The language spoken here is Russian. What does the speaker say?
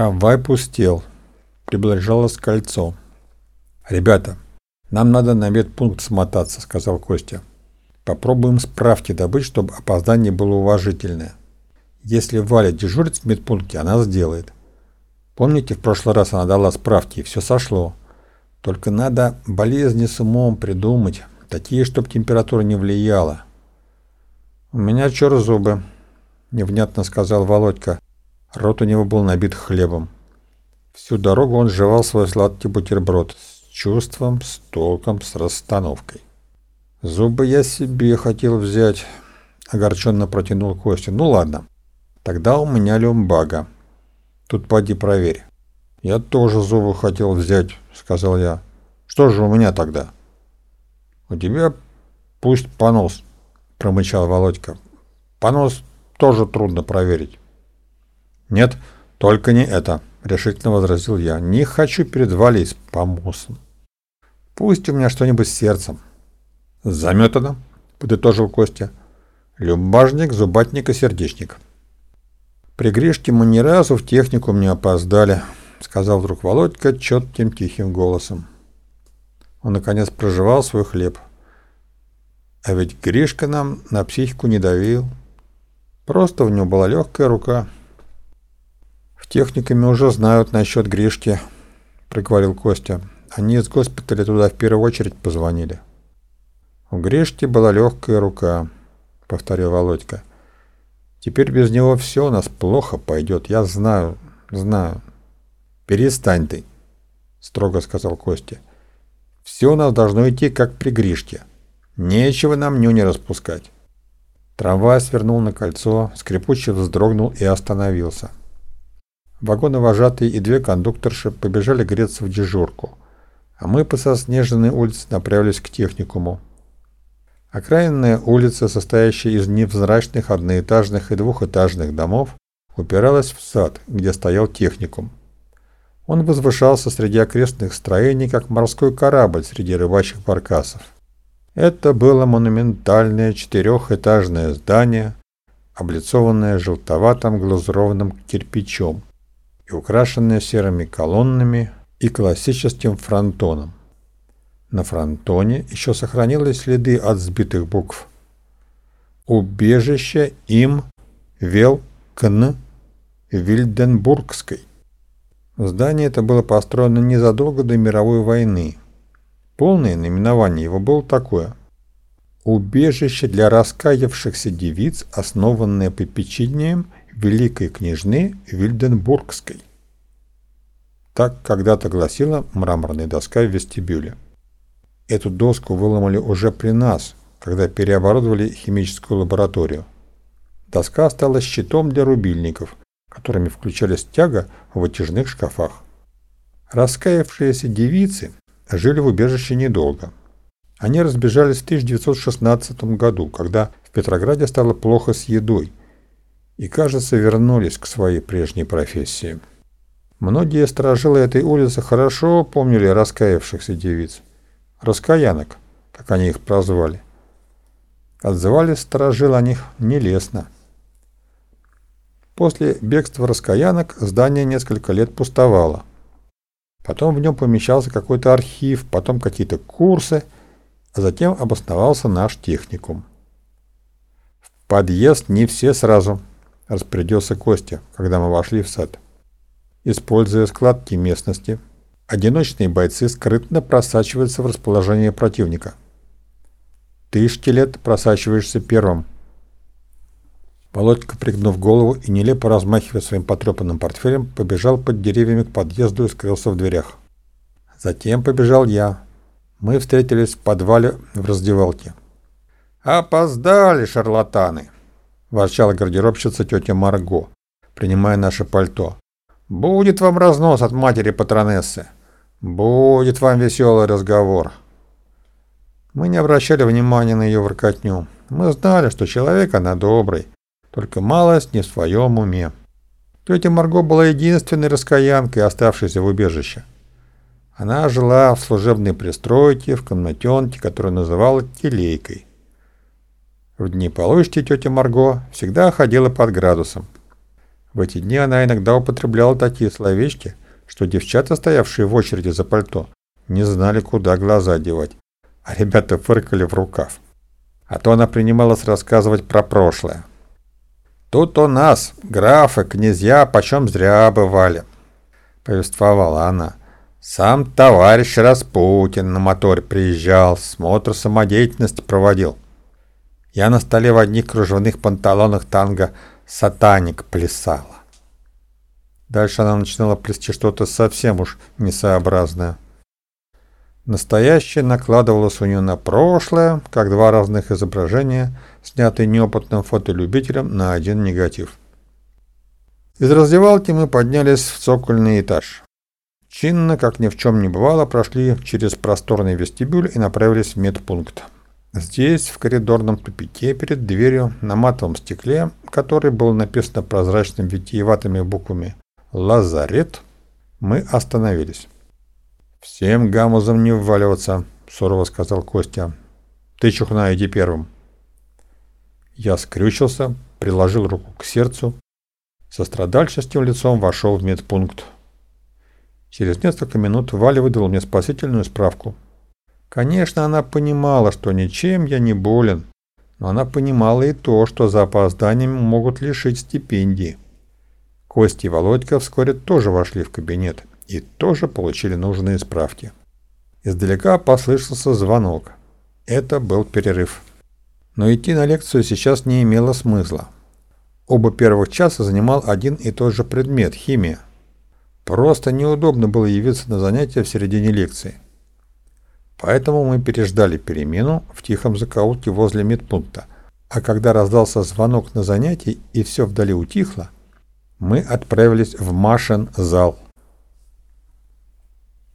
Трамвай пустел. Приближалось кольцо. «Ребята, нам надо на медпункт смотаться», — сказал Костя. «Попробуем справки добыть, чтобы опоздание было уважительное. Если Валя дежурит в медпункте, она сделает. Помните, в прошлый раз она дала справки, и все сошло. Только надо болезни с умом придумать, такие, чтобы температура не влияла». «У меня чер зубы», — невнятно сказал Володька. Рот у него был набит хлебом. Всю дорогу он жевал свой сладкий бутерброд с чувством, с толком, с расстановкой. «Зубы я себе хотел взять», — огорченно протянул Костя. «Ну ладно, тогда у меня люмбага. Тут поди проверь». «Я тоже зубы хотел взять», — сказал я. «Что же у меня тогда?» «У тебя пусть понос», — промычал Володька. «Понос тоже трудно проверить». «Нет, только не это», — решительно возразил я. «Не хочу перед Валей с помосом. Пусть у меня что-нибудь с сердцем». «Заметано», — подытожил Костя. «Любажник, зубатник и сердечник». «При Гришке мы ни разу в техникум не опоздали», — сказал вдруг Володька четким тихим голосом. Он, наконец, проживал свой хлеб. А ведь Гришка нам на психику не давил. Просто у него была легкая рука — техниками уже знают насчет Гришки», — проговорил Костя. «Они из госпиталя туда в первую очередь позвонили». «У Гришки была легкая рука», — повторил Володька. «Теперь без него все у нас плохо пойдет. Я знаю, знаю». «Перестань ты», — строго сказал Костя. «Все у нас должно идти, как при Гришке. Нечего нам нюни распускать». Трамвай свернул на кольцо, скрипуче вздрогнул и остановился. Вагоны-вожатые и две кондукторши побежали греться в дежурку, а мы по соснеженной улице направились к техникуму. Окраинная улица, состоящая из невзрачных одноэтажных и двухэтажных домов, упиралась в сад, где стоял техникум. Он возвышался среди окрестных строений, как морской корабль среди рыбачьих баркасов. Это было монументальное четырехэтажное здание, облицованное желтоватым глазурованным кирпичом, и украшенная серыми колоннами и классическим фронтоном. На фронтоне еще сохранились следы от сбитых букв. Убежище им вел кн Вильденбургской. Здание это было построено незадолго до мировой войны. Полное наименование его было такое. Убежище для раскаявшихся девиц, основанное попечением великой княжны Вильденбургской. Так когда-то гласила мраморная доска в вестибюле. Эту доску выломали уже при нас, когда переоборудовали химическую лабораторию. Доска стала щитом для рубильников, которыми включались тяга в вытяжных шкафах. Раскаявшиеся девицы жили в убежище недолго. Они разбежались в 1916 году, когда в Петрограде стало плохо с едой, и, кажется, вернулись к своей прежней профессии. Многие сторожилы этой улицы хорошо помнили раскаявшихся девиц. Раскаянок, как они их прозвали. Отзывались сторожил о них нелестно. После бегства раскаянок здание несколько лет пустовало. Потом в нем помещался какой-то архив, потом какие-то курсы, а затем обосновался наш техникум. В подъезд не все сразу, распорядился Костя, когда мы вошли в сад. Используя складки местности, одиночные бойцы скрытно просачиваются в расположение противника. Ты, шкелет, просачиваешься первым. Володька, пригнув голову и нелепо размахивая своим потрепанным портфелем, побежал под деревьями к подъезду и скрылся в дверях. Затем побежал я. Мы встретились в подвале в раздевалке. «Опоздали, шарлатаны!» — ворчала гардеробщица тетя Марго, принимая наше пальто. «Будет вам разнос от матери патронессы. Будет вам веселый разговор». Мы не обращали внимания на ее воркотню. Мы знали, что человек она добрый, только малость не в своем уме. Тетя Марго была единственной раскаянкой, оставшейся в убежище. Она жила в служебной пристройке, в комнатенке, которую называла телейкой. В дни полочти тетя Марго всегда ходила под градусом. В эти дни она иногда употребляла такие словечки, что девчата, стоявшие в очереди за пальто, не знали, куда глаза девать, а ребята фыркали в рукав. А то она принималась рассказывать про прошлое. «Тут у нас графы, князья почем зря бывали», — повествовала она. «Сам товарищ Распутин на моторе приезжал, смотр самодеятельности проводил. Я на столе в одних кружевных панталонах танго «Сатаник» плясала». Дальше она начинала плести что-то совсем уж несообразное. Настоящее накладывалось у нее на прошлое, как два разных изображения, снятые неопытным фотолюбителем на один негатив. Из раздевалки мы поднялись в цокольный этаж. Чинно, как ни в чем не бывало, прошли через просторный вестибюль и направились в медпункт. Здесь, в коридорном тупике, перед дверью, на матовом стекле, который был написано прозрачными витиеватыми буквами «Лазарет», мы остановились. «Всем гамузом не вваливаться», — сурово сказал Костя. «Ты, Чухна, иди первым». Я скрючился, приложил руку к сердцу, со страдальческим лицом вошел в медпункт. Через несколько минут Валя выдала мне спасительную справку. Конечно, она понимала, что ничем я не болен, но она понимала и то, что за опозданием могут лишить стипендии. Костя и Володька вскоре тоже вошли в кабинет и тоже получили нужные справки. Издалека послышался звонок. Это был перерыв. Но идти на лекцию сейчас не имело смысла. Оба первых часа занимал один и тот же предмет – химия. Просто неудобно было явиться на занятия в середине лекции. Поэтому мы переждали перемену в тихом закоулке возле медпункта. А когда раздался звонок на занятии и все вдали утихло, мы отправились в Машин зал.